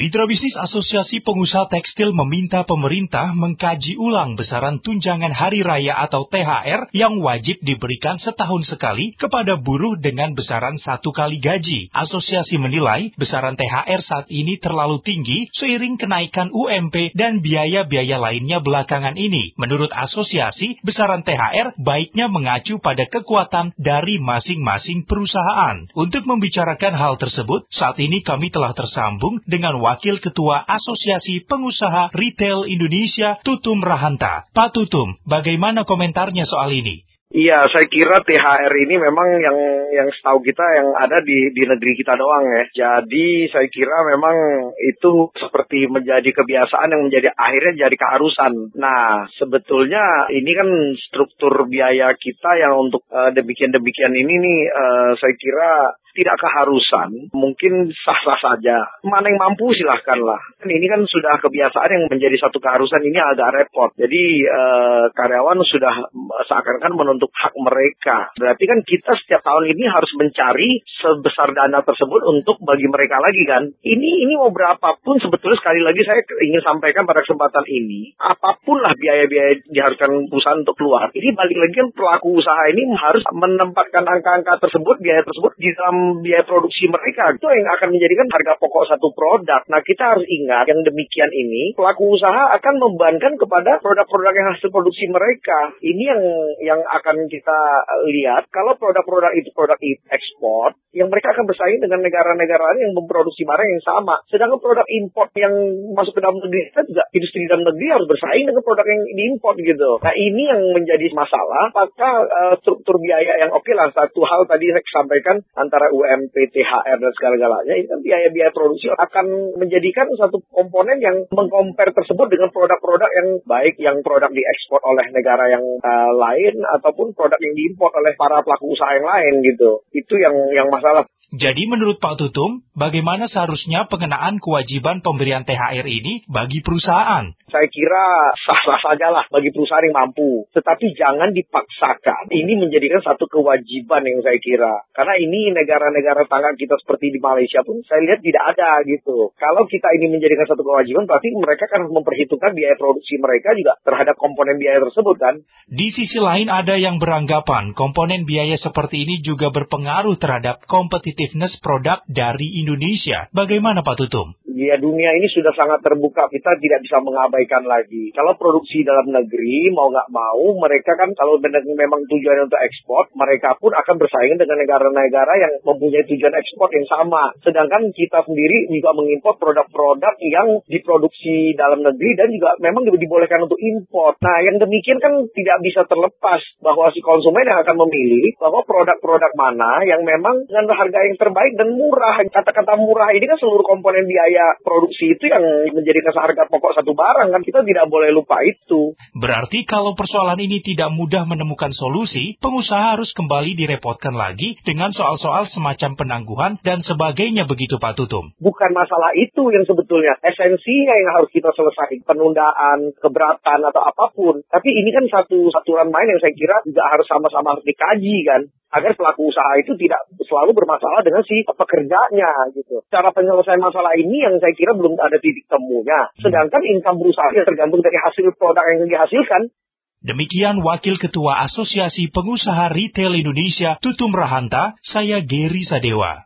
Mitra Bisnis Asosiasi Pengusaha Tekstil meminta pemerintah mengkaji ulang besaran tunjangan hari raya atau THR yang wajib diberikan setahun sekali kepada buruh dengan besaran satu kali gaji. Asosiasi menilai besaran THR saat ini terlalu tinggi seiring kenaikan UMP dan biaya-biaya lainnya belakangan ini. Menurut asosiasi, besaran THR baiknya mengacu pada kekuatan dari masing-masing perusahaan. Untuk membicarakan hal tersebut, saat ini kami telah tersambung dengan Wakil Ketua Asosiasi Pengusaha Retail Indonesia Tutum Rahanta. Pak Tutum, bagaimana komentarnya soal ini? Iya, saya kira THR ini memang yang yang setahu kita yang ada di di negeri kita doang ya. Jadi saya kira memang itu seperti menjadi kebiasaan yang menjadi akhirnya jadi keharusan. Nah, sebetulnya ini kan struktur biaya kita yang untuk uh, demikian-demikian ini nih uh, saya kira tidak keharusan, mungkin sah-sah saja. Mana yang mampu silahkanlah. Ini kan sudah kebiasaan yang menjadi satu keharusan ini agak repot. Jadi eh, karyawan sudah seakan-akan menuntut hak mereka. Berarti kan kita setiap tahun ini harus mencari sebesar dana tersebut untuk bagi mereka lagi kan. Ini ini mau berapapun sebetulnya sekali lagi saya ingin sampaikan pada kesempatan ini, apa pun lah biaya-biaya diharuskan perusahaan untuk keluar. Ini balik lagi kan pelaku usaha ini harus menempatkan angka-angka tersebut, biaya tersebut di dalam biaya produksi mereka itu yang akan menjadikan harga pokok satu produk. Nah kita harus ingat yang demikian ini pelaku usaha akan membebankan kepada produk-produk yang hasil produksi mereka. Ini yang yang akan kita lihat kalau produk-produk itu produk ekspor yang mereka akan bersaing dengan negara-negara yang memproduksi barang yang sama. Sedangkan produk import yang masuk ke dalam negeri kita juga industri dalam negeri harus bersaing dengan produk yang diimpor gitu. Nah ini yang menjadi masalah. Apakah uh, struktur biaya yang oke okay lah satu hal tadi saya sampaikan antara UMP, THR dan segala-galanya ini kan biaya-biaya produksi akan menjadikan satu komponen yang mengkompar tersebut dengan produk-produk yang baik yang produk diekspor oleh negara yang uh, lain ataupun produk yang diimpor oleh para pelaku usaha yang lain gitu. Itu yang yang masalah. Jadi menurut Pak Tutum, bagaimana seharusnya pengenaan kewajiban pemberian THR ini bagi perusahaan? Saya kira sah-sah saja lah bagi perusahaan yang mampu. Tetapi jangan dipaksakan. Ini menjadikan satu kewajiban yang saya kira. Karena ini negara-negara tangga kita seperti di Malaysia pun saya lihat tidak ada gitu. Kalau kita ini menjadikan satu kewajiban, berarti mereka akan memperhitungkan biaya produksi mereka juga terhadap komponen biaya tersebut kan. Di sisi lain ada yang beranggapan komponen biaya seperti ini juga berpengaruh terhadap competitiveness produk dari Indonesia. Bagaimana Pak Tutum? Ya dunia ini sudah sangat terbuka, kita tidak bisa mengabaikan lagi. Kalau produksi dalam negeri mau nggak mau, mereka kan kalau memang tujuannya untuk ekspor, mereka pun akan bersaing dengan negara-negara yang mempunyai tujuan ekspor yang sama. Sedangkan kita sendiri juga mengimpor produk-produk yang diproduksi dalam negeri dan juga memang dibolehkan untuk impor. Nah yang demikian kan tidak bisa terlepas bahwa si konsumen yang akan memilih bahwa produk-produk mana yang memang dengan harga yang terbaik dan murah. Kata-kata murah ini kan seluruh komponen biaya produksi itu yang menjadi harga pokok satu barang kan. Kita tidak boleh lupa itu. Berarti kalau persoalan ini tidak mudah menemukan solusi, pengusaha harus kembali direpotkan lagi dengan soal-soal semacam penangguhan dan sebagainya begitu Pak Tutum. Bukan masalah itu yang sebetulnya. Esensinya yang harus kita selesaikan. Penundaan, keberatan atau apa pun. Tapi ini kan satu saturan main yang saya kira juga harus sama-sama harus dikaji kan agar pelaku usaha itu tidak selalu bermasalah dengan si pekerjanya gitu. Cara penyelesaian masalah ini yang saya kira belum ada titik temunya. Sedangkan income perusahaan yang tergantung dari hasil produk yang dihasilkan. Demikian Wakil Ketua Asosiasi Pengusaha Retail Indonesia Tutum Rahanta, saya Geri Sadewa.